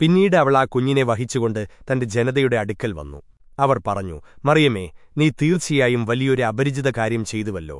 പിന്നീട് അവൾ ആ കുഞ്ഞിനെ വഹിച്ചുകൊണ്ട് തന്റെ ജനതയുടെ അടുക്കൽ വന്നു. അവർ പറഞ്ഞു മറിയമേ നീ തീർച്ചയായും വലിയൊരു അപരിചിത കാര്യം ചെയ്തുവല്ലോ.